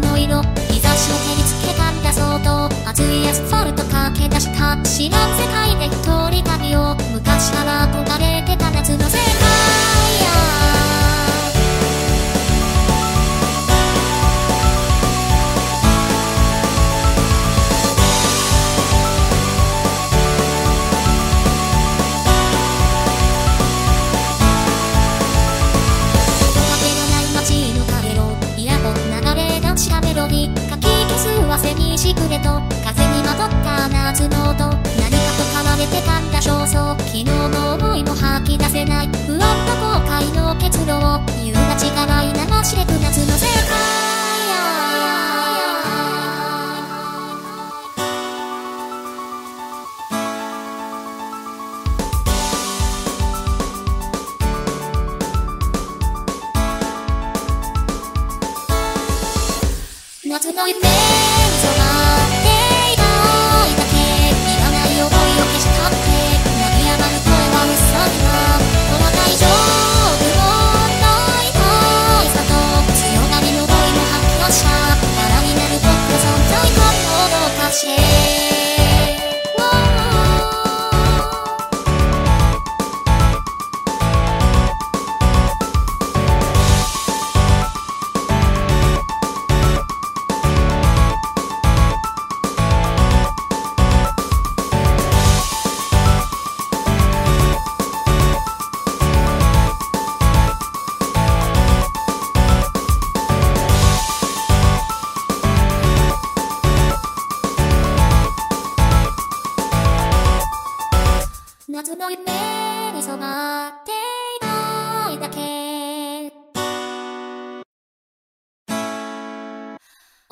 の色日差しを照りつけたんだ相当熱いアスファルト駆け出した知らん世界で一人旅を昔から憧れ夏の音何かと変われてたんだ焦燥昨日の思いも吐き出せない不安な後悔の結露を夕立がい流してく夏の世界夏の夢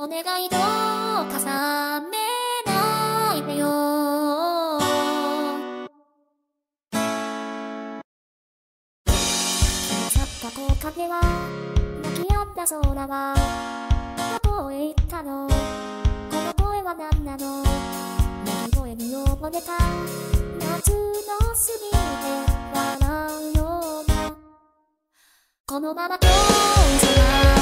お願いどうか冷めないでよ。消え去った木陰は泣き止んだ空はどこへ行ったの？この声は何なの？鳴き声に溺れた。夏の隅で笑うような。このまま今日空